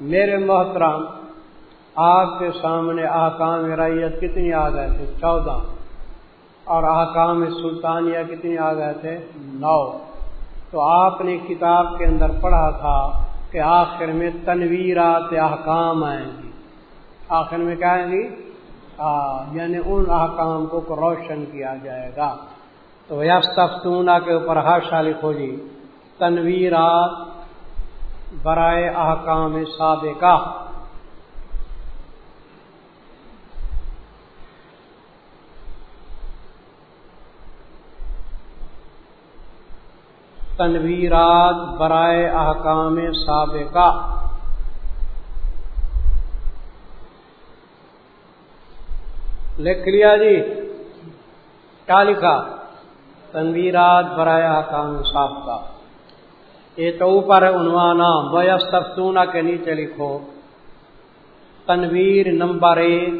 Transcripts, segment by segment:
میرے محترم، آپ کے سامنے احکام ریت کتنی آ گئے تھے؟ چودہ۔ اور احکام سلطانیہ کتنی آ گئے تھے؟ نو۔ تو آپ نے کتاب کے اندر پڑھا تھا کہ آخر میں تنویرات احکام آئیں گی۔ آخر میں کیا آئیں گی؟ یعنی ان احکام کو روشن کیا جائے گا۔ تو یس تفتونہ کے اوپر ہاشا لکھو جی تنویرات برائے احکام سابقہ۔ تنویرات برائے احکام سابقہ۔ لکھ لیا جی۔ کیا لکھا؟ تنویرات برائے احکام سابقہ۔ یہ تو اوپر عنوان ویستفتونا کے نیچے لکھو۔ تنویر نمبر ایک۔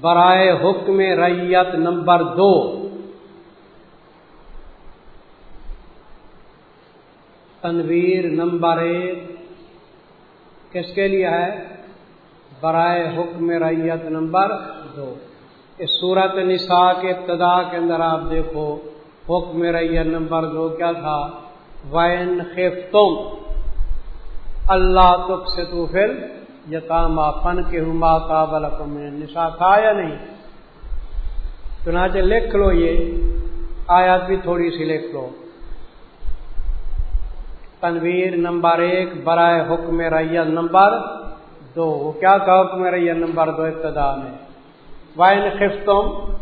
برائے حکم ریت نمبر دو۔ تنویر نمبر ایک۔ کس کے لیے ہے؟ برائے حکم ریت نمبر دو۔ اس صورت نساء کے ابتدا کے اندر آپ دیکھو۔ حکم ریت نمبر دو کیا تھا؟ وین خف تم اللہ تک سے تو پھر یتاما فن کے ہما کابل نسا تھا یا نہیں؟ چنانچہ لکھ لو یہ آیات بھی تھوڑی سی لکھ لو۔ تنویر نمبر ایک، برائے حکم ریت نمبر دو۔ وہ کیا تھا حکم ریت نمبر دو ابتدا میں؟ وائن خفتم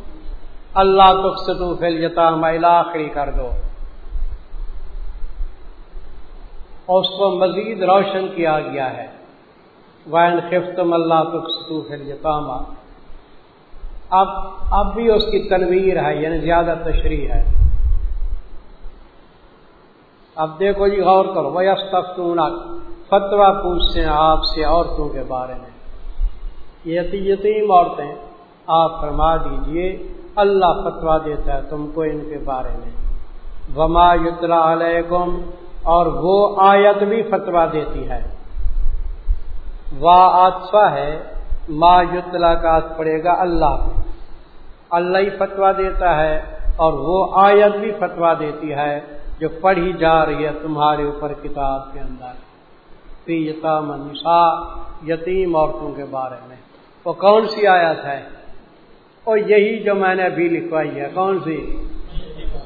اللہ تک سے تو فل یتام آخری کر دو۔ اور اس کو مزید روشن کیا گیا ہے۔ وائن خفتم اللہ تک سے تو فل یتام اب اب بھی اس کی تنویر ہے یعنی زیادہ تشریح ہے۔ اب دیکھو جی غور کرو وہ استفتون فتوا پوچھتے ہیں آپ سے عورتوں کے بارے میں۔ یہ یتیم عورتیں، آپ فرما دیجیے اللہ فتوا دیتا ہے، تم کو ان کے بارے میں۔ وما یتلا علیکم اور وہ آیت بھی فتوا دیتی ہے۔ وا آتفا ہے، ما یتلا کا پڑے گا اللہ اللہ ہی فتوا دیتا ہے، اور وہ آیت بھی فتوا دیتی ہے جو پڑھی جا رہی ہے تمہارے اوپر کتاب کے اندر۔ فی یتام نساء، یتیم عورتوں کے بارے میں۔ وہ کون سی آیت ہے؟ اور یہی جو میں نے ابھی لکھوائی ہے، کون سی؟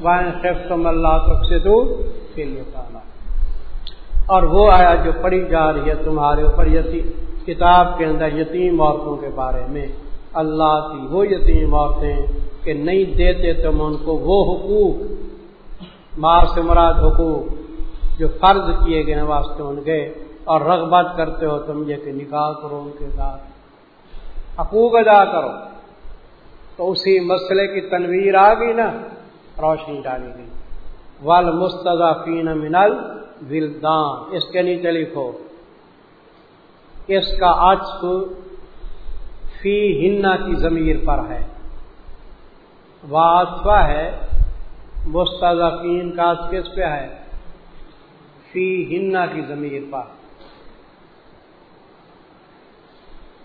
وائن تم اللہ تک سے دور کے لیے اور وہ آیا جو پڑھی جا رہی ہے تمہارے اوپر یتیم، کتاب کے اندر یتیم عورتوں کے بارے میں۔ اللہ کی وہ یتیم عورتیں کہ نہیں دیتے تم ان کو وہ حقوق مار سے مراد حقوق جو فرض کیے گئے ہیں واسطے ان کے، اور رغبت کرتے ہو تم یہ کہ نکاح کرو ان کے ساتھ۔ حقوق ادا کرو۔ تو اسی مسئلے کی تنویر آ گئی نا، روشنی ڈالی گئی۔ ول مستضافین منل ولدان اس کے نیچے لکھو۔ اس کا عطف فی ہننا کی ضمیر پر ہے۔ واطفہ ہے مستضفین کا کس پہ ہے؟ فی ہننا کی زمین پر۔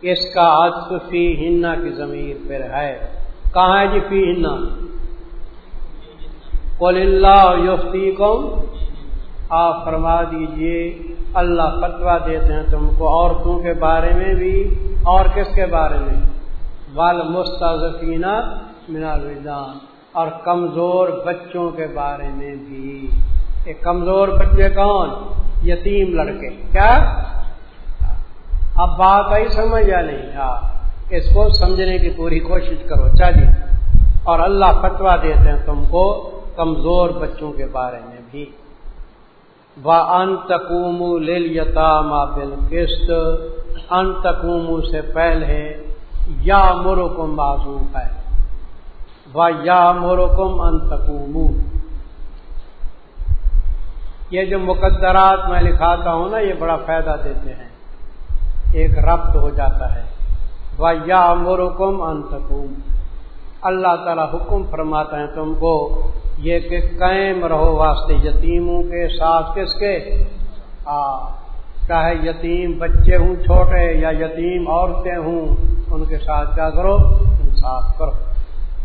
اس کا عطف فی ہننا کی زمین پر ہے۔ کہاں ہے جی فی ہننا قل اللہ یفتی کم آپ فرما دیجیے، اللہ فتوا دیتے ہیں تم کو عورتوں کے بارے میں بھی اور کس کے بارے میں؟ وال مستضفینہ منا اور کمزور بچوں کے بارے میں بھی۔ یہ کمزور بچے کون؟ یتیم لڑکے۔ کیا؟ اب بات آئی، سمجھ یا نہیں ہاں اس کو سمجھنے کی پوری کوشش کرو چلیے اور اللہ فتوا دیتے ہیں تم کو کمزور بچوں کے بارے میں بھی۔ وہ انتقوم لتام بل قسط انتقوم سے پہلے یا مرکم معذوف ہے۔ یا مورکم انتقوم یہ جو مقدرات میں لکھاتا ہوں نا، یہ بڑا فائدہ دیتے ہیں۔ ایک ربط ہو جاتا ہے۔ وہ یا مورکم انتقوم اللہ تعالی حکم فرماتا ہے تم کو یہ کہ قائم رہو واسطے، یتیموں کے ساتھ کس کے؟ آ، چاہے یتیم بچے ہوں، چھوٹے، یا یتیم عورتیں ہوں، ان کے ساتھ کیا کرو؟ انصاف کرو۔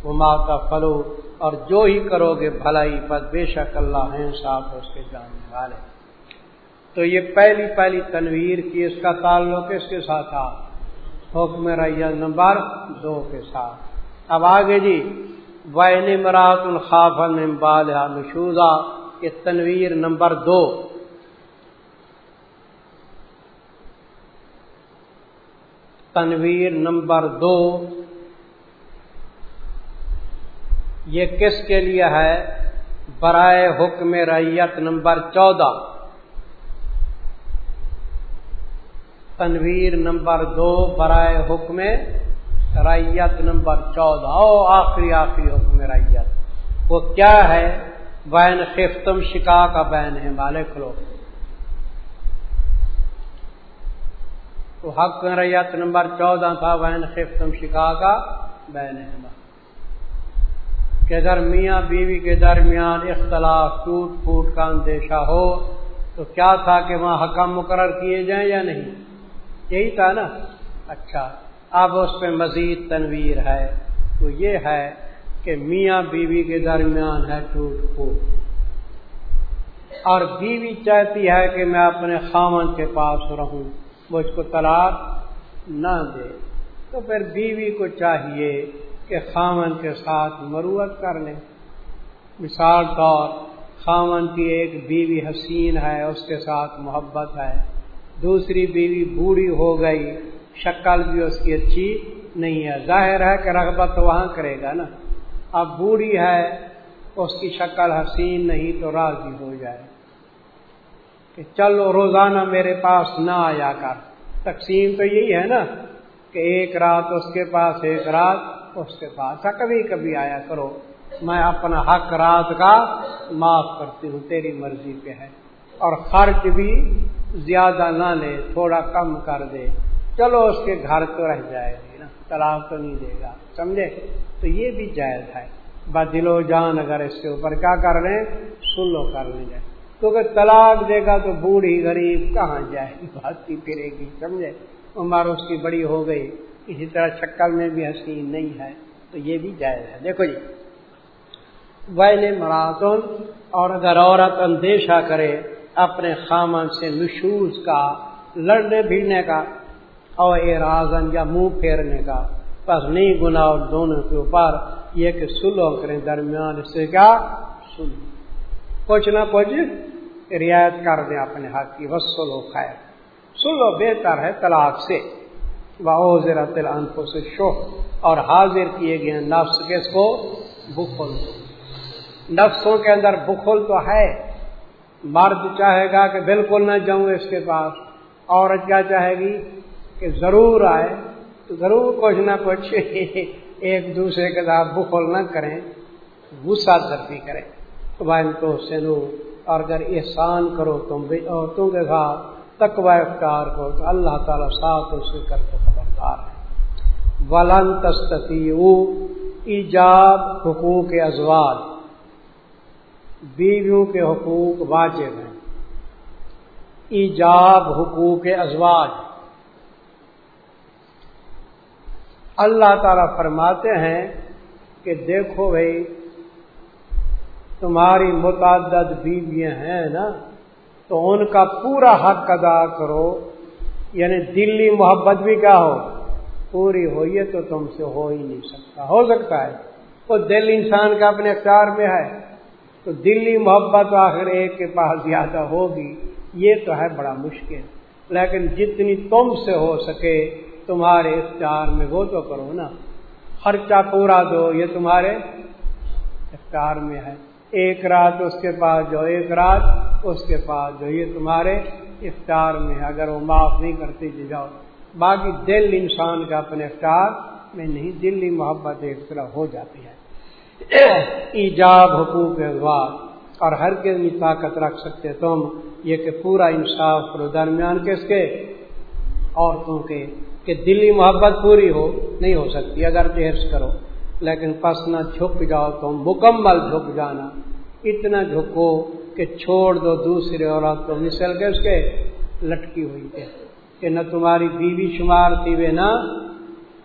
وہ ماتا فلو اور جو ہی کرو گے، بھلائی پر بے شک اللہ ہے صاف اس کے جاننے والے۔ تو یہ پہلی پہلی تنویر کی اس کا تعلق اس کے ساتھ تھا؟ حکم ریہ نمبر دو کے ساتھ۔ اب آگے جی وین مرات الخاف نمبال نشوزا۔ یہ تنویر نمبر دو۔ تنویر نمبر دو۔ یہ کس کے لیے ہے؟ برائے حکم ریت نمبر چودہ۔ تنویر نمبر دو برائے حکم ریت نمبر چودہ۔ او آخری آخری حکم ریت وہ کیا ہے؟ بین خفتم شکا کا بین ہے، مالک لو۔ تو حق ریت نمبر چودہ تھا بین خفتم شکا کا بین ہے۔ کہ اگر میاں بیوی کے درمیان اختلاف ٹوٹ پھوٹ کا اندیشہ ہو، تو کیا تھا کہ وہاں حکم مقرر کیے جائیں یا نہیں؟ یہی تھا نا؟ اچھا اب اس پہ مزید تنویر ہے۔ تو یہ ہے کہ میاں بیوی کے درمیان ہے ٹوٹ پھوٹ۔ اور بیوی چاہتی ہے کہ میں اپنے خامن کے پاس رہوں، مجھ کو طلاق نہ دے۔ تو پھر بیوی کو چاہیے کہ خامن کے ساتھ مروت کر لیں مثال طور، خامن کی ایک بیوی حسین ہے، اس کے ساتھ محبت ہے۔ دوسری بیوی بوڑھی ہو گئی، شکل بھی اس کی اچھی نہیں ہے۔ ظاہر ہے کہ رغبت تو وہاں کرے گا نا۔ اب بوڑھی ہے، اس کی شکل حسین نہیں تو راضی ہو جائے۔ کہ چلو روزانہ میرے پاس نہ آیا کر۔ تقسیم تو یہی ہے نا کہ ایک رات اس کے پاس، ایک رات اس کے پاس۔ کبھی کبھی آیا کرو۔ میں اپنا حق رات کا معاف کرتی ہوں، تیری مرضی پہ ہے۔ اور خرچ بھی زیادہ نہ لے، تھوڑا کم کر دے۔ چلو اس کے گھر تو رہ جائے گی نا طلاق تو نہیں دے گا، سمجھے؟ تو یہ بھی جائز ہے۔ بدل و جان، اگر اس کے اوپر کیا کر لیں سلو کر لیں گے کیونکہ طلاق دے گا تو بوڑھی غریب کہاں جائے؟ گی بھاگتی پھرے گی، سمجھے؟ عمر اس کی بڑی ہو گئی، اسی طرح شکل میں بھی حسین نہیں ہے، تو یہ بھی جائز ہے۔ دیکھو جی ویل مراتن اور اگر عورت اندیشہ کرے اپنے خامن سے نشوز کا، لڑنے بھیڑنے کا اور ارازن یا منہ پھیرنے کا۔ بس نہیں گنا اور دونوں کے اوپر، یہ کہ سلو کریں درمیان سے کیا؟ سلو۔ کچھ نہ کچھ رعایت کر دیں اپنے حق کی بس سلو خیر۔ سلو بہتر ہے طلاق سے۔ انفوں سے شوق اور حاضر کیے گئے نفس کس کو؟ بخل۔ نفسوں کے اندر بخل تو ہے۔ مرد چاہے گا کہ بالکل نہ جاؤں اس کے پاس، عورت کیا چاہے گی کہ ضرور آئے، تو ضرور کچھ نہ کچھ ایک دوسرے کے ساتھ بخل نہ کریں، غصہ دردی کریں۔ تو بھائی تو سنو، اور اگر احسان کرو تم بھی عورتوں کے ساتھ تقوا اختیار کرو، تو اللہ تعالیٰ ساتھ اس کر کے خبردار ہے۔ ولن تستی ایجاب حقوق ازواج۔ بیویوں کے حقوق واجب ہیں۔ ایجاب حقوق ازواج۔ اللہ تعالی فرماتے ہیں کہ دیکھو بھائی، تمہاری متعدد بیویاں ہیں نا، تو ان کا پورا حق ادا کرو۔ یعنی دلی محبت بھی کیا ہو؟ پوری ہوئی تو تم سے ہو ہی نہیں سکتا۔ ہو سکتا ہے۔ وہ دل انسان کا اپنے اختیار میں ہے۔ تو دلی محبت آخر ایک کے پاس زیادہ ہوگی۔ یہ تو ہے بڑا مشکل۔ لیکن جتنی تم سے ہو سکے، تمہارے اختیار میں وہ تو کرو نا۔ خرچہ پورا دو، یہ تمہارے اختیار میں ہے۔ ایک رات اس کے پاس جو، ایک رات اس کے پاس جو، یہ تمہارے اختیار میں ہے۔ اگر وہ معاف نہیں کرتے جی جاؤ۔ باقی دل انسان کا اپنے اختیار میں نہیں، دلی محبت ایک طرح ہو جاتی ہے۔ ایجاب حقوق اخبار اور ہر کے بھی طاقت رکھ سکتے تم یہ کہ پورا انصاف کرو درمیان کس کے؟ عورتوں کے، کہ دلی محبت پوری ہو، نہیں ہو سکتی، اگر تیرس کرو۔ لیکن پس نہ جھک جاؤ تم، مکمل جھک جانا۔ اتنا جھکو کہ چھوڑ دو دوسرے عورت کو مسل کے؟ اس کے لٹکی ہوئی تھے کہ نہ تمہاری بیوی شمار تھی وہ نہ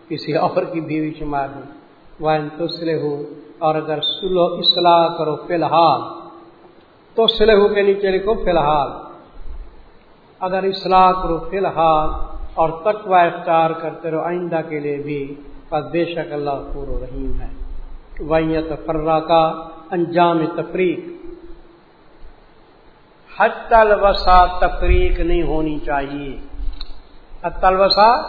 کسی اور کی بیوی شمار ہوئی۔ وہ تسلے ہو اور اگر سلو اصلاح کرو فی الحال، تو سلح کے نیچے لکھو فی الحال۔ اگر اصلاح کرو فی الحال اور تقوا اختیار کرتے رہو آئندہ کے لیے بھی بس بے شک اللہ پور و رحیم ہے۔ ویت فرا کا انجام تفریق۔ حد تلوسا تفریق نہیں ہونی چاہیے۔ حد تلوسا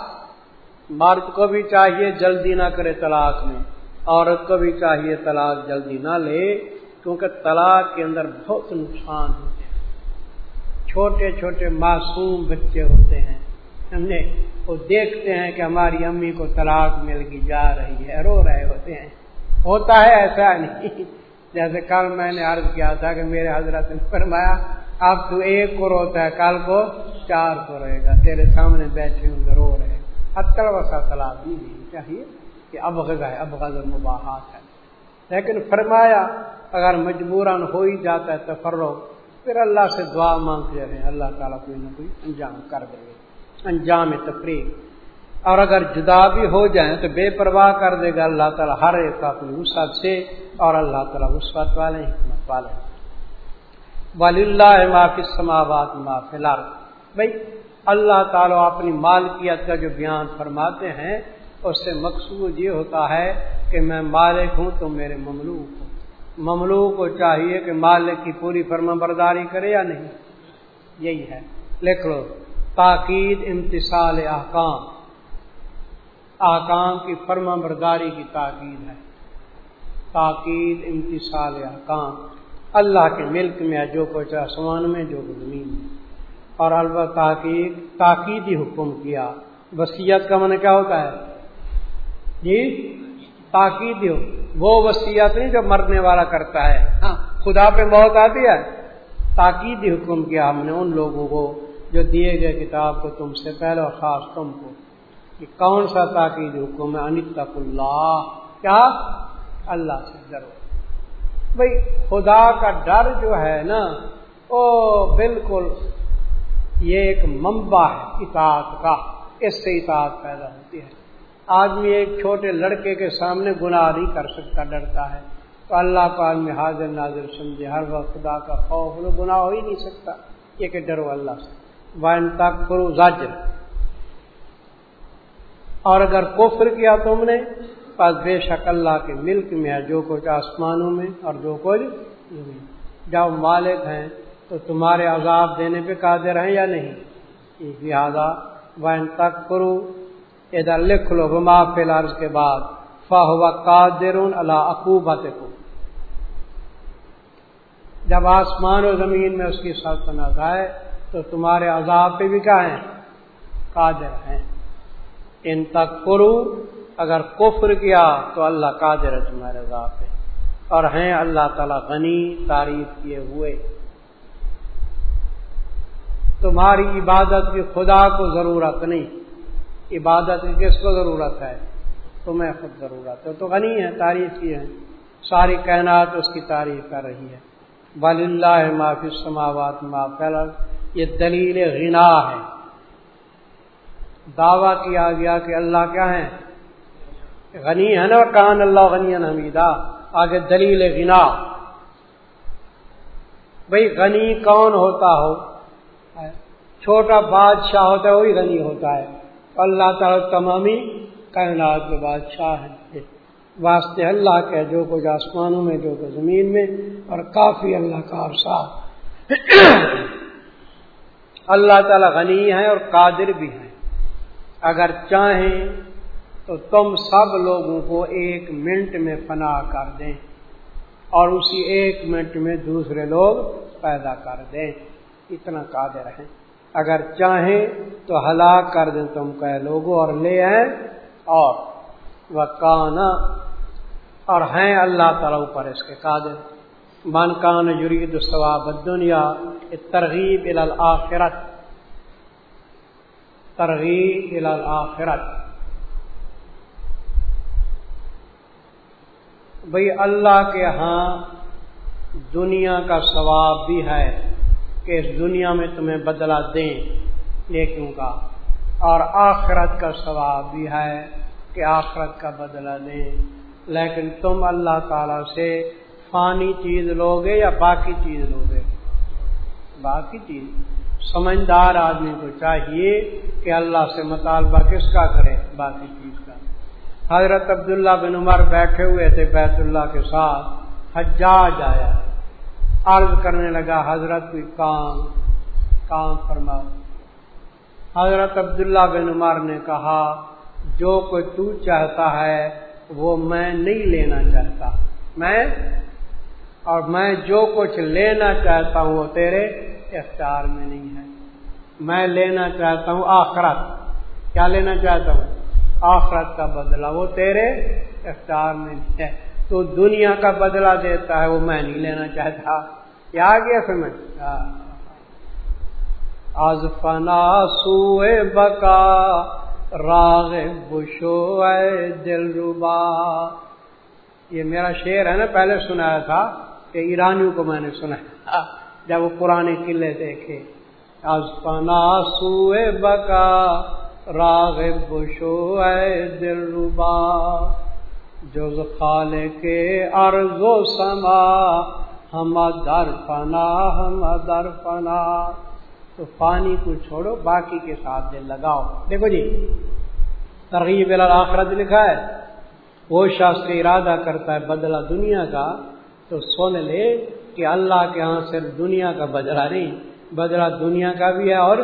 مرد کو بھی چاہیے جلدی نہ کرے طلاق میں۔ عورت کو بھی چاہیے طلاق جلدی نہ لے، کیونکہ طلاق کے اندر بہت نقصان ہوتے ہیں۔ چھوٹے چھوٹے معصوم بچے ہوتے ہیں۔ ہم نے وہ دیکھتے ہیں کہ ہماری امی کو طلاق مل گئی، جا رہی ہے، رو رہے ہوتے ہیں۔ ہوتا ہے ایسا نہیں۔ جیسے کل میں نے عرض کیا تھا کہ میرے حضرت نے فرمایا، اب تو ایک کو روتا ہے، کل کو چار کو رہے گا، تیرے سامنے بیٹھے ہوں گے، رو رہے۔ اتر وسا طلاق بھی نہیں چاہیے۔ کہ اب غذا ہے، اب غزل مباحات ہے۔ لیکن فرمایا، اگر مجبوراً ہو ہی جاتا ہے تو فرو پھر اللہ سے دعا مانگتے رہے اللہ تعالیٰ کوئی نہ کوئی انجام کر دے گا۔ انجام تفریح اور اگر جدا بھی ہو جائیں تو بے پرواہ کر دے گا۔ اللہ تعالیٰ ہر ایک اپنی وسعت سے اور اللہ تعالیٰ وسعت والے حکمت والے ولی اللہ معافی سماوات معاف بھائی اللہ تعالیٰ اپنی مالکیت کا جو بیان فرماتے ہیں اس سے مقصود یہ ہوتا ہے کہ میں مالک ہوں تو میرے مملوک ہوں۔ مملوک کو چاہیے کہ مالک کی پوری فرما برداری کرے یا نہیں؟ یہی ہے۔ لکھ لو۔ تاکید امتصال احکام۔ احکام کی فرما برداری کی تاکید ہے۔ تاکید امتصال احکام۔ اللہ کے ملک میں جو کچھ آسمان میں، جو زمین میں۔ اور البتہ تاکید، تاکیدی حکم کیا۔ وسیعت کا من کیا ہوتا ہے؟ جی تاکید وہ وسیعت نہیں جو مرنے والا کرتا ہے۔ ہاں۔ خدا پہ موت آتی ہے۔ تاکیدی حکم کیا ہم نے ان لوگوں کو جو دیے گئے کتاب کو تم سے پہلے اور خاص تم کو۔ کہ کون سا تاکید حکم ہے؟ انتق اللہ۔ کیا؟ اللہ سے ڈرو۔ بھائی خدا کا ڈر جو ہے نا وہ بالکل یہ ایک منبع ہے اطاعت کا۔ اس سے اطاعت پیدا ہوتی ہے۔ آدمی ایک چھوٹے لڑکے کے سامنے گناہ نہیں کر سکتا، ڈرتا ہے۔ تو اللہ کو آدمی حاضر ناظر سمجھے، ہر وقت خدا کا خوف گناہ ہو ہی نہیں سکتا۔ یہ کہ ڈرو اللہ سے۔ وائن تک کرو زاجر اور اگر کفر کیا تم نے، پس بے شک اللہ کے ملک میں ہے، جو کچھ آسمانوں میں اور جو کچھ جب مالک ہیں، تو تمہارے عذاب دینے پہ قادر ہیں یا نہیں؟ جی، لہٰذا وائن تک کرو ادھر لکھ لو بما فلارز کے بعد فاہوا قادر اللہ اقوبت کو جب آسمان و زمین میں اس کی سلطنت آئے، تو تمہارے عذاب پہ بھی کیا ہیں؟ قادر ہیں۔ ان تک کرو اگر کفر کیا، تو اللہ قادر ہے تمہارے عذاب پہ۔ اور ہیں اللہ تعالی غنی، تعریف کیے ہوئے۔ تمہاری عبادت کی خدا کو ضرورت نہیں۔ عبادت کی کس کو ضرورت ہے؟ تمہیں خود ضرورت ہے۔ تو غنی ہے تعریف کی ہے ساری کائنات اس کی تعریف کر رہی ہے۔ بل اللہ معافی سماوات معافی یہ دلیل غنا ہے۔ دعویٰ کیا گیا کہ اللہ کیا ہے غنی ہے نا۔ کان اللہ غنی حمیدہ۔ آگے دلیل غنا۔ بھائی غنی کون ہوتا ہو؟ چھوٹا بادشاہ ہوتا ہے، وہی غنی ہوتا ہے۔ اللہ تعالیٰ تمامی کائنات کے بادشاہ ہیں۔ واسطے اللہ کے جو کچھ آسمانوں میں، جو کچھ زمین میں اور کافی اللہ کا عرصہ۔ اللہ تعالی غنی ہے اور قادر بھی ہے اگر چاہیں تو تم سب لوگوں کو ایک منٹ میں فنا کر دیں اور اسی ایک منٹ میں دوسرے لوگ پیدا کر دیں۔ اتنا قادر ہے اگر چاہیں تو ہلاک کر دیں تم کہ لوگوں اور لے آئیں اور وہ کانا اور ہیں اللہ تعالیٰ اوپر اس کے قادر۔ من کان یرید ثواب دنیا ترغیب الآخرت ترغیب الآخرت بھئی اللہ کے ہاں دنیا کا ثواب بھی ہے۔ کہ اس دنیا میں تمہیں بدلہ دیں نیکیوں کا اور آخرت کا ثواب بھی ہے کہ آخرت کا بدلہ دیں لیکن تم اللہ تعالی سے فانی چیز لوگے یا باقی چیز لوگے؟ باقی چیز۔ سمجھدار آدمی کو چاہیے کہ اللہ سے مطالبہ کس کا کرے؟ باقی چیز کا۔ حضرت عبداللہ بن عمر بیٹھے ہوئے تھے بیت اللہ کے ساتھ، حجاج آیا۔ عرض کرنے لگا، حضرت کوئی کام کام فرما۔ حضرت عبداللہ بن عمر نے کہا، جو کوئی تو چاہتا ہے، وہ میں نہیں لینا چاہتا۔ میں اور میں جو کچھ لینا چاہتا ہوں، وہ تیرے اختیار میں نہیں ہے۔ میں لینا چاہتا ہوں آخرت۔ کیا لینا چاہتا ہوں؟ آخرت کا بدلہ، وہ تیرے اختیار میں نہیں ہے۔ تو دنیا کا بدلہ دیتا ہے، وہ میں نہیں لینا چاہتا۔ کیا گیا سمجھ آز فنا سوئے بکا، راغ بشو دل ربا۔ یہ میرا شعر ہے نا، پہلے سنایا تھا کہ ایرانیوں کو میں نے سنا جب وہ پرانے قلعے دیکھے۔ آز پنا سوئے بکا، راغ بشو دل ربا۔ جو خال کے ارض و سما ہم در پنا ہم در پنا تو پانی کو چھوڑو، باقی کے ساتھ دل لگاؤ۔ دیکھو جی ترغیب آخرت لکھا ہے۔ وہ شخص ارادہ کرتا ہے بدلہ دنیا کا، تو سن لے کہ اللہ کے ہاں صرف دنیا کا بدلہ نہیں، بدلہ دنیا کا بھی ہے اور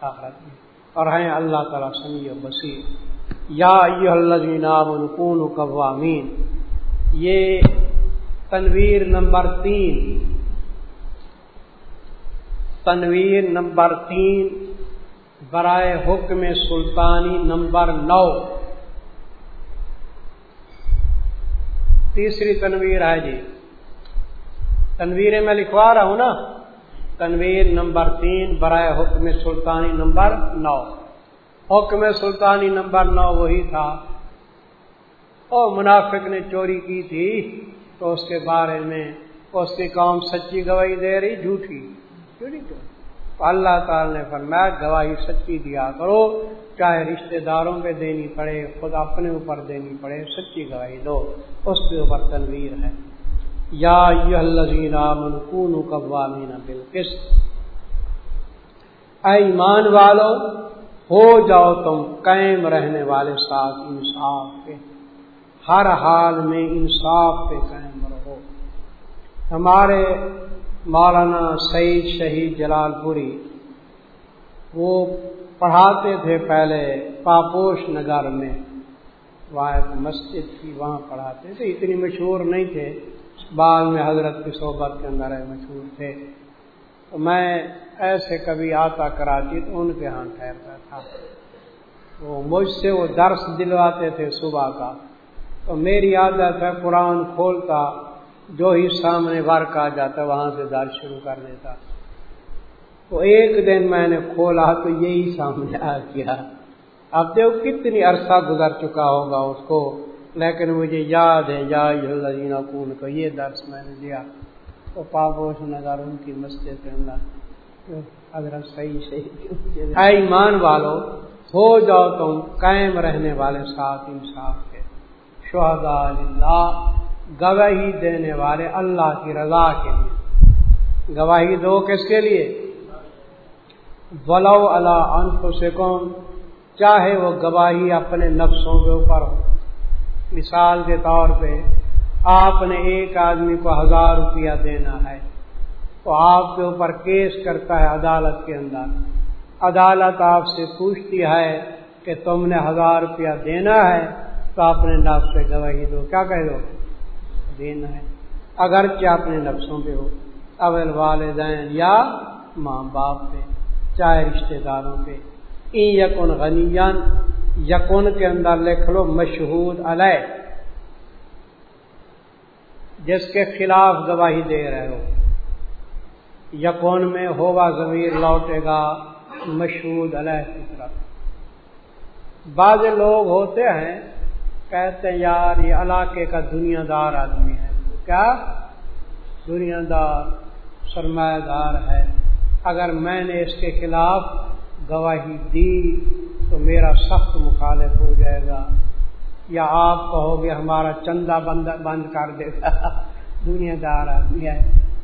آخرت بھی۔ اور ہیں اللہ تعالیٰ سمی و بصیر۔ یا کون قوامین۔ یہ تنویر نمبر تین۔ تنویر نمبر تین برائے حکم سلطانی نمبر نو۔ تیسری تنویر ہے جی۔ تنویر میں لکھوا رہا ہوں نا۔ تنویر نمبر تین برائے حکم سلطانی نمبر نو۔ حکم سلطانی نمبر نو وہی تھا۔ او منافق نے چوری کی تھی تو اس کے بارے میں اس کی قوم سچی گواہی دے رہی، جھوٹھی۔ اللہ تعالی نے فرمایا، گواہی سچی دیا کرو، چاہے رشتہ داروں پہ دینی پڑے، خود اپنے اوپر دینی پڑے، سچی گواہی دو۔ اس کے اوپر تنویر ہے۔ یا ایمان والو ہو جاؤ تم قائم رہنے والے ساتھ انصاف کے۔ ہر حال میں انصاف پہ قائم رہو۔ ہمارے مولانا سعید شہید جلال پوری، وہ پڑھاتے تھے پہلے پاپوش نگر میں۔ وہاں ایک مسجد تھی، وہاں پڑھاتے تھے۔ اتنی مشہور نہیں تھے۔ بعد میں حضرت کی صحبت کے اندر مشہور تھے۔ تو میں ایسے کبھی آتا کراچی تو ان کے ہاں ٹھہرتا تھا۔ وہ مجھ سے وہ درس دلواتے تھے صبح کا۔ تو میری عادت ہے قرآن کھولتا، جو ہی سامنے ورک آ جاتا وہاں سے دار شروع کر دیتا۔ تو ایک دن میں نے کھولا تو یہی سامنے آ کیا اب دیکھو کتنی عرصہ گزر چکا ہوگا اس کو، لیکن مجھے یاد ہے، یا کون کو یہ درس میں نے دیا تو پاپوش نگر ان کی مسجد کے اندر۔ اگر صحیح صحیح ایمان والو، ہو جاؤ تم قائم رہنے والے ساتھ انصاف کے۔ شہدا اللہ گواہی دینے والے اللہ کی رضا کے لیے۔ گواہی دو کس کے لیے؟ ولو اللہ انف سے کون چاہے وہ گواہی اپنے نفسوں کے اوپر ہو۔ مثال کے طور پہ آپ نے ایک آدمی کو ہزار روپیہ دینا ہے تو آپ کے اوپر کیس کرتا ہے عدالت کے اندر۔ عدالت آپ سے پوچھتی ہے کہ تم نے ہزار روپیہ دینا ہے تو اپنے نفس سے گواہی دو۔ کیا کہہ دو دینا ہے۔ اگرچہ اپنے نفسوں پہ ہو۔ اول والدین یا ماں باپ پہ، چاہے رشتے داروں پہ۔ یقن غنی یقن کے اندر لکھ لو مشہور علیہ۔ جس کے خلاف گواہی دے رہے ہو۔ یقون میں ہوگا ضمیر لوٹے گا مشہور علیہ کی طرف بعض لوگ ہوتے ہیں، کہتے یار، یہ علاقے کا دنیا دار آدمی ہے۔ کیا؟ دنیا دار سرمایہ دار ہے۔ اگر میں نے اس کے خلاف گواہی دی تو میرا سخت مخالف ہو جائے گا۔ یا آپ کہو گے ہمارا چندہ بند بند کر دے گا۔ دنیا دار آدمی ہے۔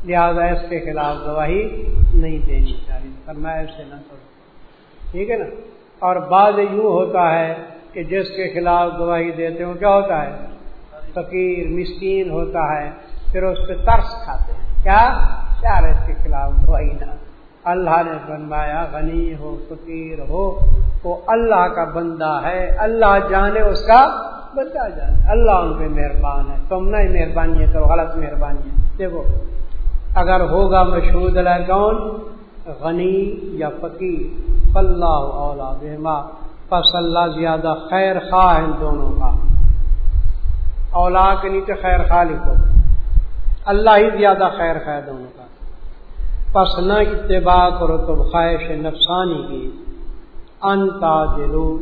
لہٰذا اس کے خلاف گواہی نہیں دینی چاہیے۔ فرمایا سے نہ کرو۔ ٹھیک ہے نا؟ اور بعض یوں ہوتا ہے کہ جس کے خلاف گواہی دیتے ہو کیا ہوتا ہے؟ فقیر، مسکین ہوتا ہے۔ پھر اس پہ ترس کھاتے ہیں۔ کیا؟ پیار اس کے خلاف گواہی نہ۔ اللہ نے بنوایا غنی ہو، فقیر ہو۔ وہ اللہ کا بندہ ہے، اللہ جانے اس کا بندہ جانے۔ اللہ ان پہ مہربان ہے۔ تم نہ مہربانی ہے، تو غلط مہربانی ہے۔ دیکھو، اگر ہوگا مشہور کون غنی یا فقیر اللہ اولا بہما۔ پس اللہ زیادہ خیر خواہ ان دونوں کا۔ اولا کے نیچے خیر خواہ لکھو۔ اللہ ہی زیادہ خیر خواہ دونوں کا۔ پس نہ اتباع کرو تم خواہش نفسانی کی۔ انتا دلو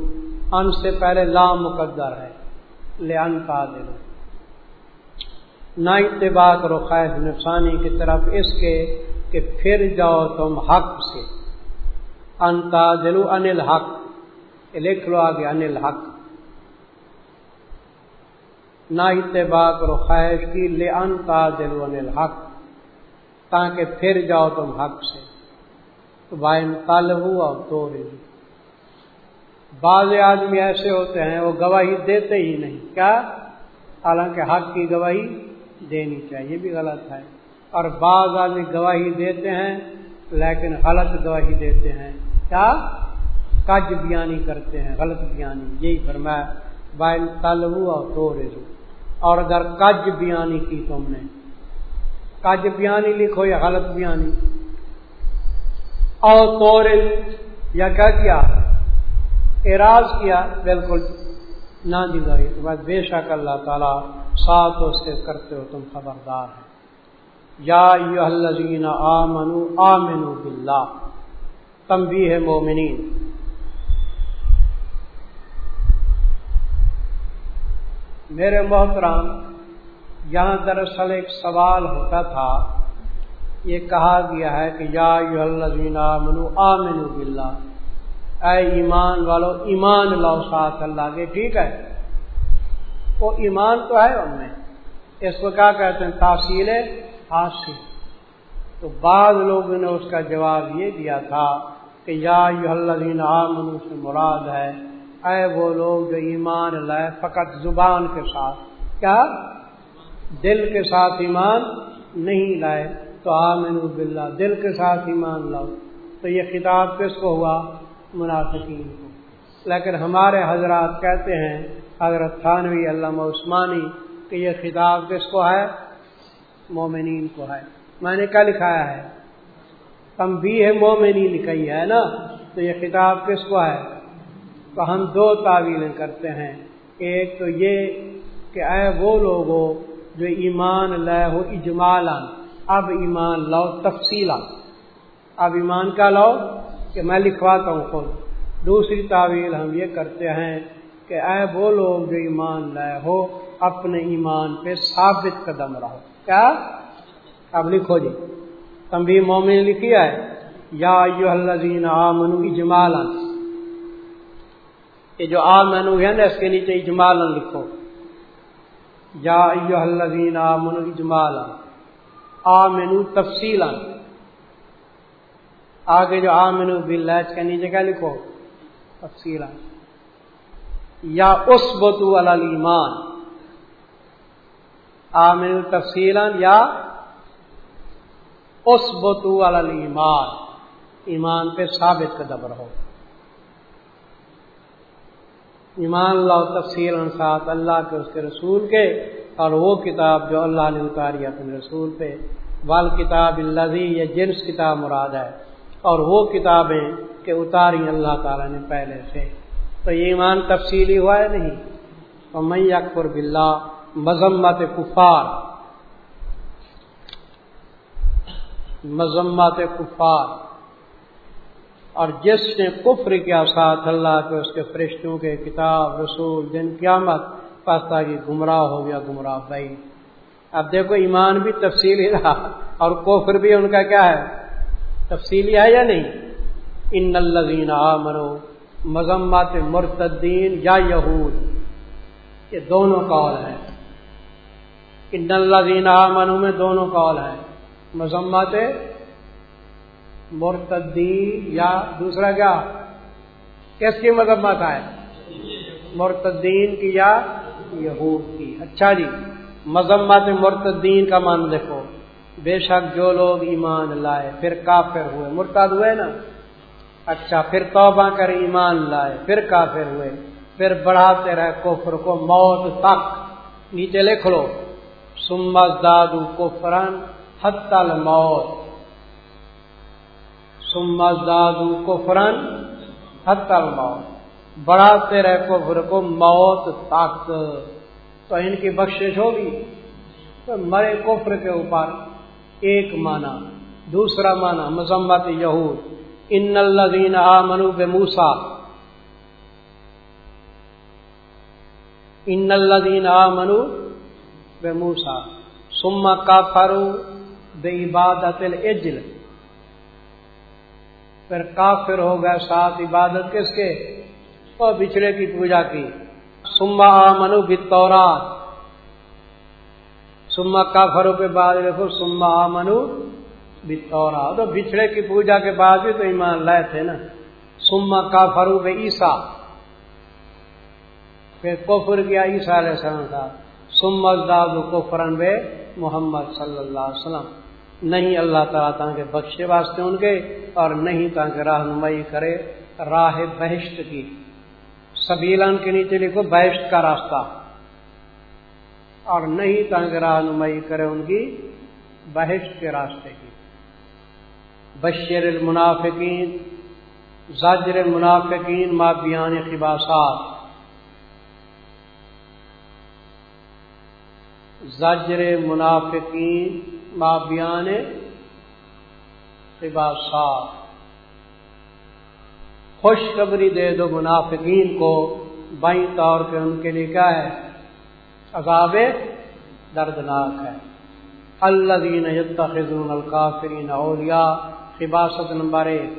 ان سے پہلے لا مقدر ہے لے انتا دلو نہ اتباع کرو خواہش نفسانی کی طرف اس کے کہ پھر جاؤ تم حق سے۔ انتا دلو انل حق، لکھ لو آگے انل حق۔ نہ اتباع کرو خواہش کی لے انتا دلو انل حق، تاکہ پھر جاؤ تم حق سے۔ تو بھائی تل ہوا تو بعض آدمی ایسے ہوتے ہیں، وہ گواہی دیتے ہی نہیں۔ کیا؟ حالانکہ حق کی گواہی دینی چاہیے بھی غلط ہے۔ اور بعض آدمی گواہی دیتے ہیں، لیکن غلط گواہی دیتے ہیں۔ کیا؟ کج بیانی کرتے ہیں، غلط بیانی۔ یہی فرمایا بائن طلبو اور تو ریزو اور اگر کج بیانی کی تم نے، کج بیانی لکھو یا غلط بیانی۔ اور تو یا کیا کیا؟ اعراض کیا، بالکل نہ دی تو بس بے شک اللہ تعالیٰ ساتھ اس کے کرتے ہو، تم خبردار ہے یا الذین آمنو آمنو باللہ۔ تنبیہ مومنین۔ میرے محترام یہاں دراصل ایک سوال ہوتا تھا۔ یہ کہا گیا ہے کہ یا الذین آمنو آمنو باللہ۔ اے ایمان والو، ایمان لاؤ ساتھ اللہ کے، ٹھیک ہے؟ وہ ایمان تو ہے ان میں۔ اس کو کیا کہتے ہیں؟ تاثیل حاصل۔ تو بعض لوگوں نے اس کا جواب یہ دیا تھا کہ یا یادین عامن سے مراد ہے، اے وہ لوگ جو ایمان لائے فقط زبان کے ساتھ۔ کیا؟ دل کے ساتھ ایمان نہیں لائے۔ تو آمن باللہ، دل کے ساتھ ایمان لاؤ۔ تو یہ خطاب کس کو ہوا؟ منافقین کو۔ لیکن ہمارے حضرات کہتے ہیں، حضرت خانوی علامہ عثمانی، کہ یہ خطاب کس کو ہے؟ مومنین کو ہے۔ میں نے کیا لکھایا ہے؟ تم بھی ہے مومنی لکھائی ہے نا؟ تو یہ خطاب کس کو ہے؟ تو ہم دو تعویلیں کرتے ہیں۔ ایک تو یہ کہ اے وہ لوگ ہو جو ایمان لے ہو اجمال اب ایمان لاؤ تفصیل اب ایمان کا لاؤ کہ میں لکھواتا ہوں خود۔ دوسری تعویل ہم یہ کرتے ہیں کہ اے وہ لوگ جو ایمان لائے ہو، اپنے ایمان پہ ثابت قدم رہو۔ کیا؟ اب لکھو جی۔ تم بھی مومن لکھی ہے یا الذین آمنو اجمالا۔ یہ جو آمنو ہے نا، اس کے نیچے اجمالا لکھو۔ یا الذین آمنو اجمالا۔ آمنو تفصیلا۔ آگے جو آمنو باللہ اس کے نیچے کیا لکھو؟ تفصیلا۔ یا اس بتو المان آمن تفصیل یا اس بتو المان ایمان پہ ثابت قدم رہو۔ ایمان اللہ تفصیل ساتھ اللہ کے اس کے رسول کے اور وہ کتاب جو اللہ نے اتاری اپنے رسول پہ۔ وال کتاب اللہ یہ جنس کتاب مراد ہے۔ اور وہ کتابیں کہ اتاری اللہ تعالی نے پہلے سے۔ تو یہ ایمان تفصیلی ہوا ہے نہیں؟ تو میں اکبر بلّہ مذمت کفار۔ مذمت کفار۔ اور جس نے کفر کیا ساتھ اللہ کے، اس کے فرشتوں کے، کتاب، رسول، دن قیامت پاستا کی گمراہ ہو گیا گمراہ بھائی اب دیکھو، ایمان بھی تفصیلی رہا اور کوفر بھی ان کا کیا ہے؟ تفصیلی ہے یا نہیں؟ ان الزین مرو مذمت مرتدین یا یہود، یہ دونوں قول ہیں۔ ان الزین منو میں دونوں قول ہیں۔ مذمت مرتدین یا دوسرا کیا؟ کس کی مذمت ہے مرتدین کی یا یہود کی؟ اچھا جی مذمت مرتدین کا مان دیکھو۔ بے شک جو لوگ ایمان لائے، پھر کافر ہوئے۔ مرتد ہوئے نا؟ اچھا پھر توبہ کر ایمان لائے، پھر کافر ہوئے۔ پھر بڑھاتے رہے کفر کو، موت تک۔ نیچے لکھ لو۔ سمت دادو کفرن حتل موت سمت دادو کفرن حتل موت بڑھاتے رہے کفر کو، موت تک۔ تو ان کی بخشش ہوگی؟ تو مرے کفر کے اوپر۔ ایک معنی، دوسرا معنی، مذمت یہود۔ ان الدین آ منو بے موسا ان الدین آ منو بے موسا سما کا فرو بے عبادت الجل پھر کافر ہو گئے ساتھ عبادت کس کے؟ اور بچڑے کی پوجا کی۔ سما منو بتورات سما کا فرو کے بعد دیکھو، سما منو بتورات تو بچھڑے کی پوجا کے بعد بھی تو ایمان لائے تھے نا۔ سما کا فرو بے عیسا پھر کفر کیا عیسا علیہ السلام تھا سمت داد کفرن بے محمد صلی اللہ علیہ وسلم۔ نہیں اللہ تعالیٰ تاکہ بخشے واسطے ان کے اور نہیں تاکہ رہنمائی کرے، راہ بہشت کی۔ سبیلان کے نیچے لکھو بیشت کا راستہ۔ اور نہیں تنگ رہنمائی کرے ان کی بحث کے راستے کی۔ بشیر المنافقین زاجر المنافقین ما بیان خباسات زاجر منافقین ما بیان خباسات خوشخبری دے دو منافقین کو، بائیں طور پہ ان کے لیے کیا ہے؟ عذاب دردناک ہے۔ اللہ دین یتخذون القافرین اولیاء خباست نمبر ایک۔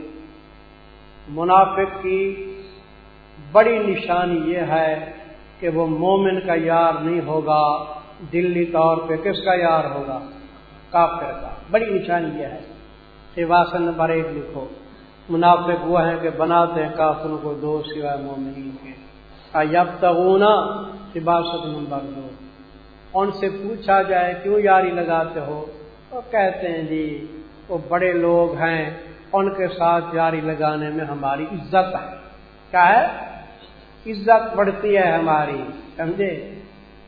منافق کی بڑی نشانی یہ ہے کہ وہ مومن کا یار نہیں ہوگا، دلی طور پہ کس کا یار ہوگا؟ کافر کا۔ بڑی نشانی یہ ہے۔ خباست نمبر ایک لکھو۔ منافق وہ ہیں کہ بناتے ہیں کافروں کو دو سوائے مومنین کے۔ یب تغونا سباست نمبر دو ان سے پوچھا جائے، کیوں یاری لگاتے ہو؟ وہ کہتے ہیں جی وہ بڑے لوگ ہیں، ان کے ساتھ یاری لگانے میں ہماری عزت ہے۔ کیا ہے؟ عزت بڑھتی ہے ہماری، سمجھے؟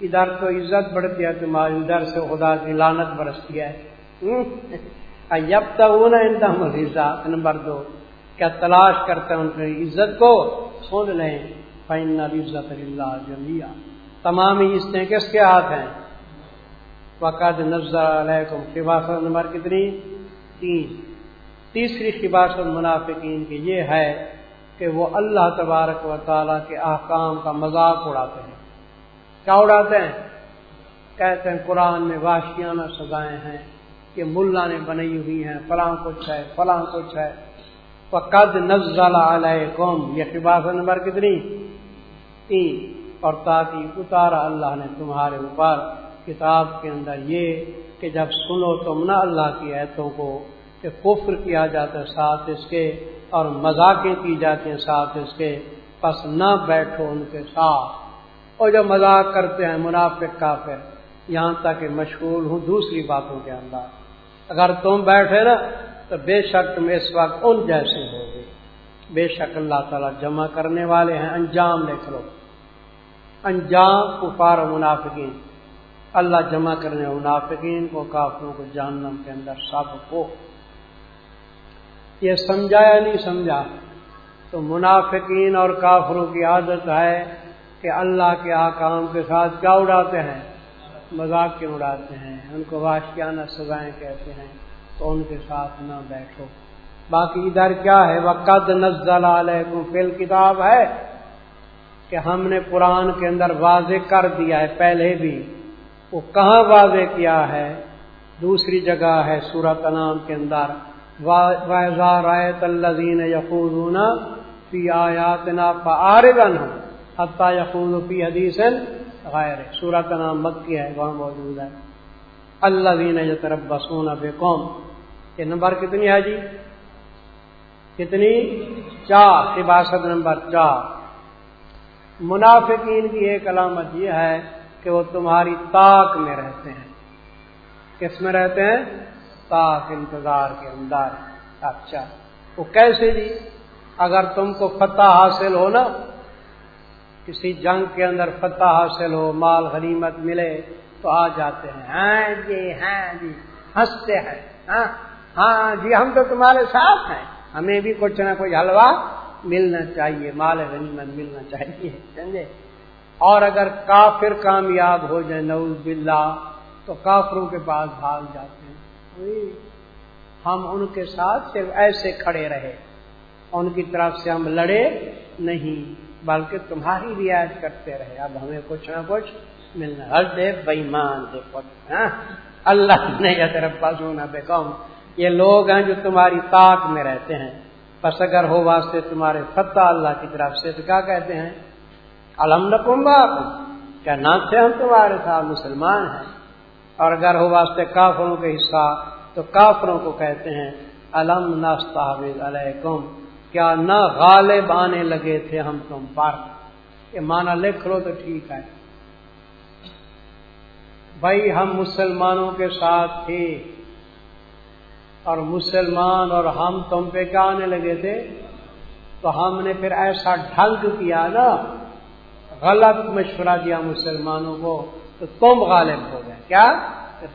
ادھر تو عزت بڑھتی ہے، تمہاری ادھر سے خدا کی لانت برستی ہے۔ یب تک وہ نا نمبر دو۔ کیا تلاش کرتے ہیں ان کی عزت کو؟ سن لیں۔ فین عزت اللہ جمیا تمام عزتیں کس کے ہاتھ ہیں۔ وقت نظر علیکم خباست نمبر کتنی تین۔ تیسری خباست منافقین کی یہ ہے کہ وہ اللہ تبارک و تعالیٰ کے احکام کا مذاق اڑاتے ہیں۔ کیا اڑاتے ہیں؟ کہتے ہیں قرآن میں واشیانہ سزائیں ہیں کہ ملا نے بنائی ہوئی ہیں، فلاں کچھ ہے فلاں کچھ ہے قد نزل علیکم یہ خباس نمبر کتنی تین اور تاکہ اتارا اللہ نے تمہارے اوپر۔ کتاب کے اندر یہ کہ جب سنو تم نہ اللہ کی ایتوں کو کہ کفر کیا جاتا ہے ساتھ اس کے اور مذاقیں کی جاتی ہیں ساتھ اس کے، پس نہ بیٹھو ان کے ساتھ۔ اور جو مذاق کرتے ہیں منافق کافر، یہاں تک کہ مشغول ہوں دوسری باتوں کے اندر۔ اگر تم بیٹھے نا، تو بے شک تم اس وقت ان جیسے ہو گے بے شک اللہ تعالیٰ جمع کرنے والے ہیں، انجام لکھ لو۔ انجام کفار و منافقین۔ اللہ جمع کرنے منافقین کو کافروں کو جانم کے اندر سب کو یہ سمجھا یا نہیں سمجھا۔ تو منافقین اور کافروں کی عادت ہے کہ اللہ کے آکام کے ساتھ کیا اڑاتے ہیں؟ مذاق کیوں اڑاتے ہیں؟ ان کو واشیانہ سزائیں کہتے ہیں تو ان کے ساتھ نہ بیٹھو۔ باقی ادھر کیا ہے؟ وقت نزل علیکم فل کتاب ہے۔ کہ ہم نے قرآن کے اندر واضح کر دیا ہے پہلے بھی۔ وہ کہاں واضح کیا ہے؟ دوسری جگہ ہے سورت نام کے اندر۔ رائے تلزین یقون فی آیات نا پارگن حتہ یقون فی حدیث غیر سورت نام مکی ہے، وہاں موجود ہے۔ اللہ دین طرف بسونا بے قوم یہ نمبر کتنی ہے جی؟ کتنی؟ چار عباست نمبر چار۔ منافقین کی ایک علامت یہ ہے کہ وہ تمہاری طاق میں رہتے ہیں۔ کس میں رہتے ہیں؟ طاق انتظار کے اندر۔ اچھا وہ کیسے جی اگر تم کو فتح حاصل ہو نا، کسی جنگ کے اندر فتح حاصل ہو، مال غنیمت ملے، تو آ جاتے ہیں۔ ہاں جی ہاں جی ہنستے ہیں۔ ہاں ہاں جی ہم تو تمہارے ساتھ ہیں۔ ہمیں بھی کچھ نہ کچھ حلوہ ملنا چاہیے، مال غنیمت ملنا چاہیے، سمجھے؟ اور اگر کافر کامیاب ہو جائے نوز باللہ، تو کافروں کے پاس بھاگ جاتے ہیں۔ ہم ان کے ساتھ صرف ایسے کھڑے رہے۔ ان کی طرف سے ہم لڑے نہیں، بلکہ تمہاری رعایت کرتے رہے۔ اب ہمیں کچھ نہ کچھ ملنا۔ ہر دے بےمان دے ہاں؟ اللہ نے طرف پاس ہونا بے قوم، یہ لوگ ہیں جو تمہاری طاق میں رہتے ہیں۔ بس اگر ہو واسطے تمہارے فتح اللہ کی طرف سے، تو کیا کہتے ہیں؟ الحمد باپ کیا نہ تھے ہم تمہارے ساتھ مسلمان ہیں۔ اور اگر ہو واسطے کافروں کے حصہ، تو کافروں کو کہتے ہیں، الم ناستحب علیکم۔ کیا نہ غالب آنے لگے تھے ہم تم پر۔ یہ مانا لکھ لو تو ٹھیک ہے۔ بھائی، ہم مسلمانوں کے ساتھ تھے۔ اور مسلمان اور ہم تم پہ کیا آنے لگے تھے؟ تو ہم نے پھر ایسا ڈھنگ کیا نا، غلط مشورہ دیا مسلمانوں کو، تو تم غالب ہو گئے۔ کیا؟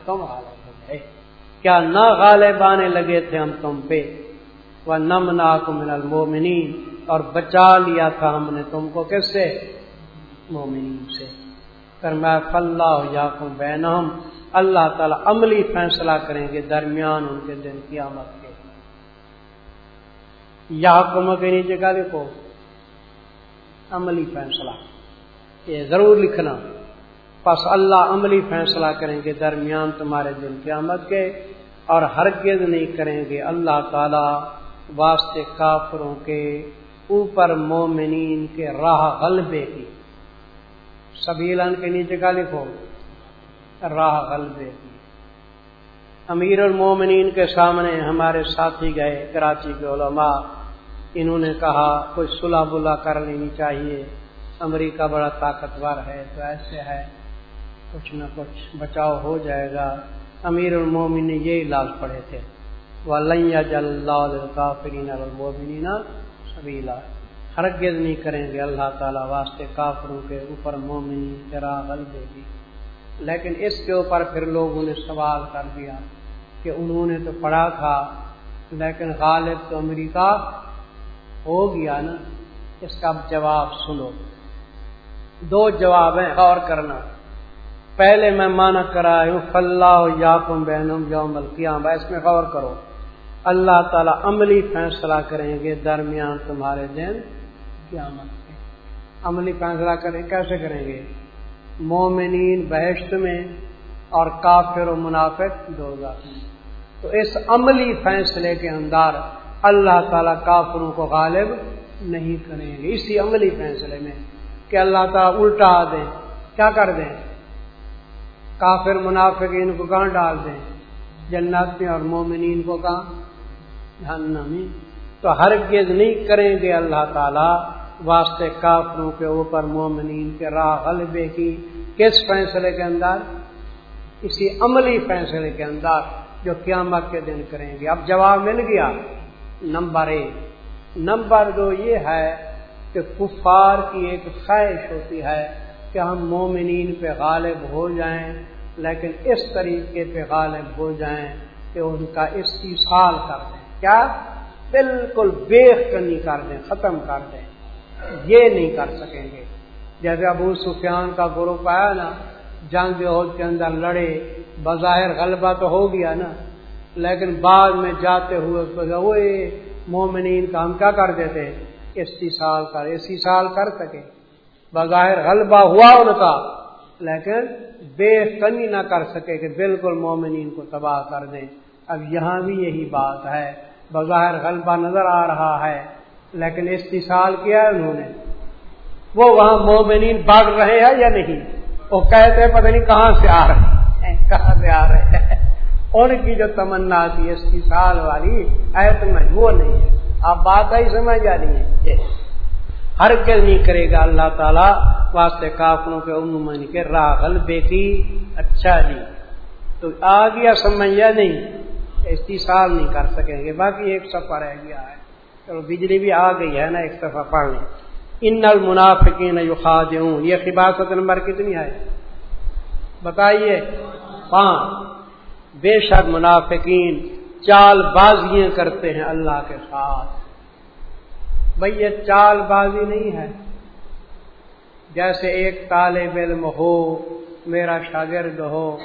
تم غالب ہو گئے۔ کیا نہ غالب آنے لگے تھے ہم تم پہ؟ وہ نم من المومنین اور بچا لیا تھا ہم نے تم کو کس سے؟ مومنین سے۔ کر میں فلاح یا بین اللہ تعالی عملی فیصلہ کریں گے درمیان ان کے دن قیامت کے۔ یا حکم کے نیچے کا دیکھو۔ عملی فیصلہ۔ یہ ضرور لکھنا۔ پس اللہ عملی فیصلہ کریں گے درمیان تمہارے دن قیامت کے اور ہرگز نہیں کریں گے اللہ تعالی واسطے کافروں کے اوپر مومنین کے راہ غلبے کی۔ سبیلن کے نیچے کا لکھو راہ غلبے کی۔ امیر المومنین کے سامنے ہمارے ساتھی گئے کراچی کے علماء۔ انہوں نے کہا، کوئی صلح بلا کر لینی چاہیے۔ امریکہ بڑا طاقتور ہے، تو ایسے ہے۔ کچھ نہ کچھ بچاؤ ہو جائے گا۔ امیر المومن نے یہی لال پڑے تھے۔ وہ جلافرین المومنین سبیلا۔ ہرگز نہیں کریں گے اللہ تعالیٰ واسطے کافروں کے اوپر مومنی چراغ غلبے کی۔ لیکن اس کے اوپر پھر لوگوں نے سوال کر دیا کہ انہوں نے تو پڑھا تھا، لیکن غالب تو امریکہ ہو گیا نا؟ اس کا جواب سنو۔ دو جواب ہیں غور کرنا۔ پہلے میں مانا کرا ہوں فلاح یا کم بہنم یوم القیام اس میں غور کرو۔ اللہ تعالیٰ عملی فیصلہ کریں گے درمیان تمہارے دن قیامت کے۔ عملی فیصلہ کریں، کیسے کریں گے؟ مومنین بحشت میں اور کافر و منافق دو میں۔ تو اس عملی فیصلے کے اندر اللہ تعالی کافروں کو غالب نہیں کریں گے۔ اسی عملی فیصلے میں کہ اللہ تعالیٰ الٹا دیں۔ کیا کر دیں؟ کافر منافق ان کو کہاں ڈال دیں؟ جنت میں اور مومنین کو کہاں؟ جہنمی۔ تو ہرگز نہیں کریں گے اللہ تعالیٰ واسطے کافروں کے اوپر مومنین کے راہ غلبے کی کس فیصلے کے اندر؟ اسی عملی فیصلے کے اندر جو قیامت کے دن کریں گے۔ اب جواب مل گیا۔ نمبر ایک۔ نمبر دو یہ ہے کہ کفار کی ایک خواہش ہوتی ہے کہ ہم مومنین پہ غالب ہو جائیں، لیکن اس طریقے پہ غالب ہو جائیں کہ ان کا استحصال کر دیں۔ کیا؟ بالکل بیخ کنی کر دیں، ختم کر دیں۔ یہ نہیں کر سکیں گے۔ جیسے ابو سفیان کا گروپ آیا نا، جنگ عہد کے اندر لڑے، بظاہر غلبہ تو ہو گیا نا، لیکن بعد میں جاتے ہوئے وہ مومنین کا ہم کیا کر دیتے؟ اسی سال کر، اسی سال کر سکے۔ بظاہر غلبہ ہوا ان کا، لیکن بے کنی نہ کر سکے کہ بالکل مومنین کو تباہ کر دیں۔ اب یہاں بھی یہی بات ہے۔ بظاہر غلبہ نظر آ رہا ہے۔ لیکن استحصال کیا ہے انہوں نے؟ وہ وہاں مومنین بڑھ رہے ہیں یا نہیں؟ وہ کہتے ہیں پتہ نہیں کہاں سے آ رہے ہیں۔ کہاں سے آ رہے ہیں؟ ان کی جو تمنا تھی، استحصال والی، ایت میں وہ نہیں ہے۔ آپ بات ہی سمجھ جا رہی ہے؟ ہر کل نہیں کرے گا اللہ تعالیٰ واسطے کافروں کے عموماً کے راغل بے کی اچھا جی۔ تو آ گیا سمجھ یا نہیں؟ استحصال نہیں کر سکیں گے۔ باقی ایک سفر رہ گیا ہے۔ چلو، بجلی بھی آ گئی ہے نا ایک سفر پڑھ لیں۔ ان المنافقین یخادعون، یہ خباست نمبر کتنی ہے؟ بتائیے۔ پانچ۔ بے شک منافقین چال بازیاں کرتے ہیں اللہ کے ساتھ۔ بھئی یہ چال بازی نہیں ہے۔ جیسے ایک طالب علم ہو، میرا شاگرد ہو،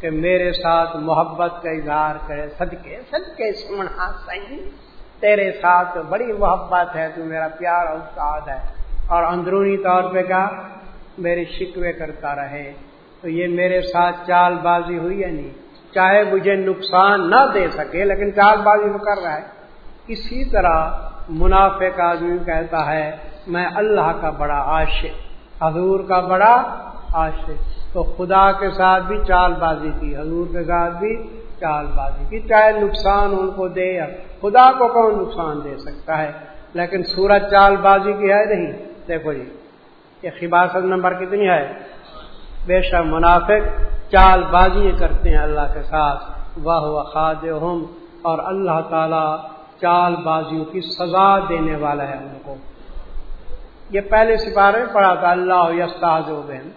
کہ میرے ساتھ محبت کا اظہار کرے، صدقے صدقے سمنا صحیح تیرے ساتھ بڑی محبت ہے، تو میرا پیارا استاد ہے۔ اور اندرونی طور پہ کیا میرے شکوے کرتا رہے۔ تو یہ میرے ساتھ چال بازی ہوئی ہے نہیں؟ چاہے مجھے نقصان نہ دے سکے، لیکن چال بازی تو کر رہا ہے۔ اسی طرح منافع کا آدمی کہتا ہے، میں اللہ کا بڑا عاشق، حضور کا بڑا عاشق۔ تو خدا کے ساتھ بھی چال بازی کی، حضور کے ساتھ بھی چال بازی کی، چاہے نقصان ان کو دے یا خدا کو کون نقصان دے سکتا ہے۔ لیکن سورج چال بازی کی ہے نہیں۔ دیکھو جی یہ خباست نمبر کتنی ہے؟ بے شک منافق چال بازی کرتے ہیں اللہ کے ساتھ۔ واہ وخاد اور اللہ تعالی چال بازیوں کی سزا دینے والا ہے ان کو۔ یہ پہلے سپارے پڑھا تھا، اللہ یستاز بہن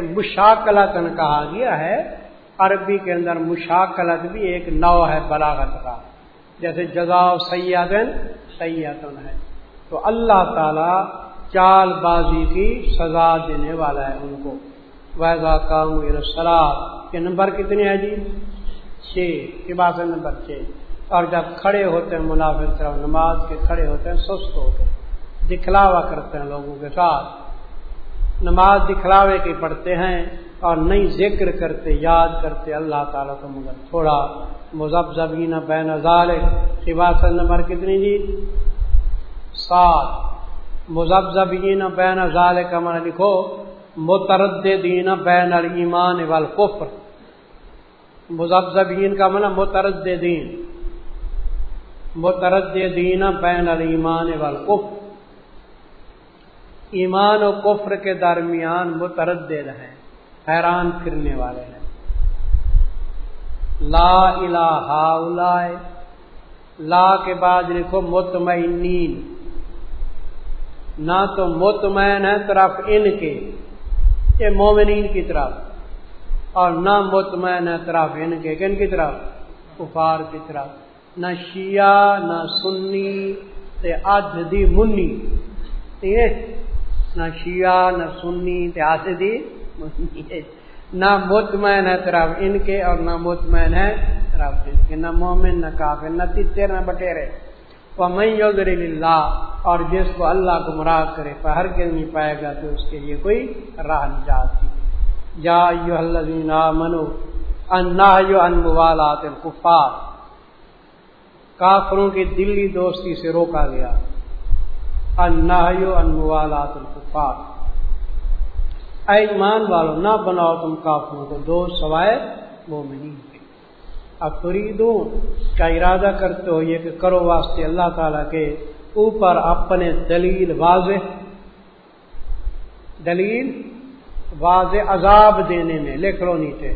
مشاکلتن کہا گیا ہے۔ عربی کے اندر مشاکلت بھی ایک نو ہے، بلاغت کا۔ جیسے جزا سیادن سیاتن ہے۔ تو اللہ تعالی چال بازی کی سزا دینے والا ہے ان کو۔ ویزا کام کے نمبر کتنے ہیں جی؟ چھ۔ عبادت نمبر چھ۔ اور جب کھڑے ہوتے ہیں منافع طرف نماز کے کھڑے ہوتے ہیں، سست ہوتے ہیں دکھلاوا کرتے ہیں لوگوں کے ساتھ۔ نماز دکھلاوے کے پڑھتے ہیں اور نئی ذکر کرتے، یاد کرتے، اللہ تعالیٰ کو مگر تھوڑا مذہب زبین بین خباص نمبر کتنی جی؟ سات۔ مذہب زبین بین ازال کا من لکھو مترد دین بین المان والکفر۔ مذہب زبین کا من مترد دین مترد دین بین المان والکفر۔ ایمان و کفر کے درمیان متردد ہیں، حیران پھرنے والے ہیں۔ لا الہ لا کے بعد لکھو مطمئنین۔ نہ تو مطمئن ہے طرف ان کے، یہ مومنین کی طرف، اور نہ مطمئن ہے طرف ان کے، کن کی طرف؟ کفار کی طرف۔ نہ شیعہ، نہ سنی ادھ دی منی۔ ٹھیک ہے نہ شیعہ، نہ سنی تیاسدی نہ مطمئن ہے طرف ان کے اور نہ مطمئن ہے طرف ان کے۔ نہ مومن، نہ کافر، نہ تیتر، نہ بٹیرے۔ وہ میں اللہ اور جس کو اللہ کو مراد کرے ہر کے نہیں پائے گا تو اس کے لیے کوئی راہ نہیں جاتی۔ یا یو اللہ منو انا یو انوالات کفار کافروں کی دلی دوستی سے روکا گیا۔ انوالات الکفار اے ایمان والو، نہ بناؤ تم کافروں کو دو سوائے وہ نہیں اب فریدوں کا ارادہ کرتے ہو یہ کہ کرو واسطے اللہ تعالی کے اوپر اپنے دلیل واضح دلیل واضح عذاب دینے میں، لکھ لو نیچے۔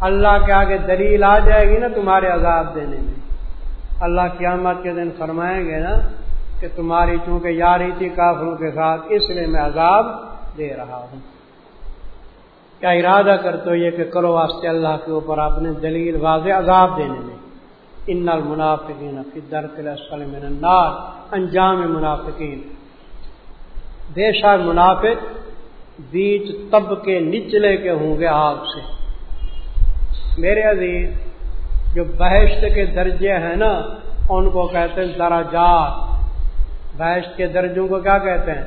اللہ کے آگے دلیل آ جائے گی نا تمہارے عذاب دینے میں۔ اللہ قیامت کے دن فرمائیں گے نا کہ تمہاری چونکہ یاری تھی کافروں کے ساتھ، اس لیے میں عذاب دے رہا ہوں۔ کیا ارادہ کرتے ہو یہ کہ کرو واسطے اللہ کے اوپر اپنے دلیل واضح عذاب دینے میں؟ ان المنافقین فی درک من النار، انجام منافقین۔ بے شک منافق بیچ تب کے نچلے کے ہوں گے آگ سے۔ میرے عزیز، جو بحث کے درجے ہیں نا، ان کو کہتے ہیں ذرا جات بحث کے درجوں کو کیا کہتے ہیں؟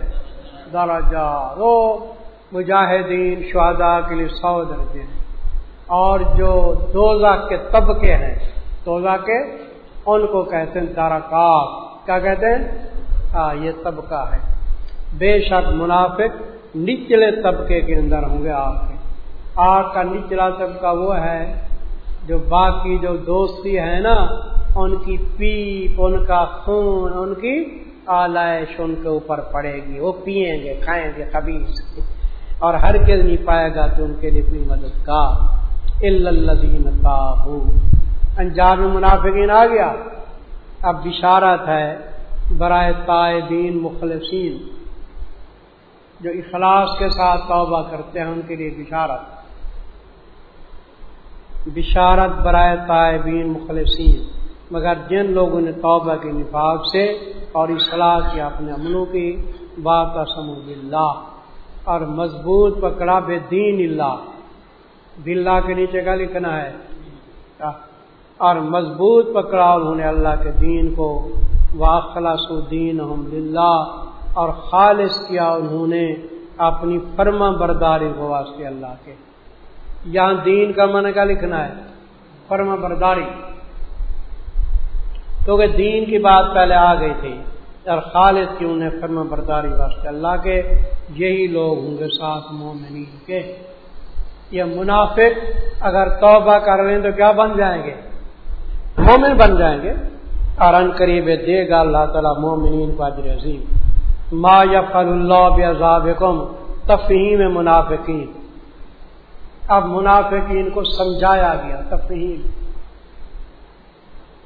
درجہ، وہ مجاہدین شہدا کے لیے سو درجے ہیں۔ اور جو دوزہ کے طبقے ہیں دوزہ کے، ان کو کہتے ہیں درکات۔ کیا کہتے ہیں؟ ہاں یہ طبقہ ہے۔ بے شک منافق نچلے طبقے کے اندر ہوں گے آگ کے۔ آگ کا نچلا طبقہ وہ ہے جو باقی جو دوستی ہے نا، ان کی پیپ، ان کا خون، ان کی آلائش ان کے اوپر پڑے گی، وہ پیئیں گے، کھائیں گے کبھی اور ہر کے نہیں پائے گا تو ان کے لیے کوئی مدد کا الزین انجام منافقین آ گیا۔ اب بشارت ہے برائے تائبین مخلصین۔ جو اخلاص کے ساتھ توبہ کرتے ہیں، ان کے لیے بشارت۔ بشارت برائے طائبین مخلصین۔ مگر جن لوگوں نے توبہ کے نفاق سے اور اصلاح کیا اپنے عملوں کی بات سمود اللہ اور مضبوط پکڑا بے دین اللہ۔ بلّہ کے نیچے کا لکھنا ہے۔ اور مضبوط پکڑا انہوں نے اللہ کے دین کو۔ واخلاص الدین اللہ اور خالص کیا انہوں نے اپنی فرما برداری کو واسطے اللہ کے۔ یہاں دین کا من کا لکھنا ہے۔ فرما برداری۔ کیونکہ دین کی بات پہلے آ گئی تھی اور خالد کی انہیں فرما برداری واسطے اللہ کے یہی لوگ ہوں گے ساتھ مومنین کے۔ یہ منافق اگر توبہ کر لیں تو کیا بن جائیں گے؟ مومن بن جائیں گے۔ اور ان قریب دے گا اللہ تعالیٰ مومنین کو اجر عظیم۔ ما یفل اللہ بزاب تفہیم منافقین۔ اب منافقین کو سمجھایا گیا، تفہیم۔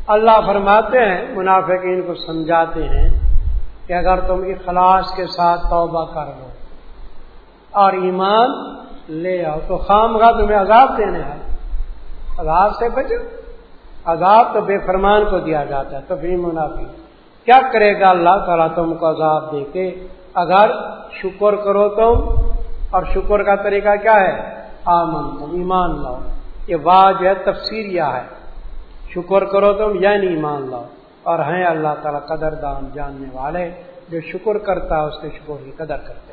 اللہ فرماتے ہیں، منافقین کو سمجھاتے ہیں کہ اگر تم اخلاص کے ساتھ توبہ کر لو اور ایمان لے آؤ، تو خام کا تمہیں عذاب دینے ہے عذاب سے بچو۔ عذاب تو بے فرمان کو دیا جاتا ہے، تو بھی منافع کیا کرے گا اللہ تعالیٰ تم کو عذاب دے کے؟ اگر شکر کرو تم، اور شکر کا طریقہ کیا ہے؟ آمن تم ایمان لاؤ۔ یہ واج ہے تفسیریہ ہے۔ شکر کرو تم یعنی ایمان لاؤ۔ اور ہیں اللہ تعالیٰ قدر دان جاننے والے، جو شکر کرتا ہے، اس کے شکر کی قدر کرتا